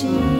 心。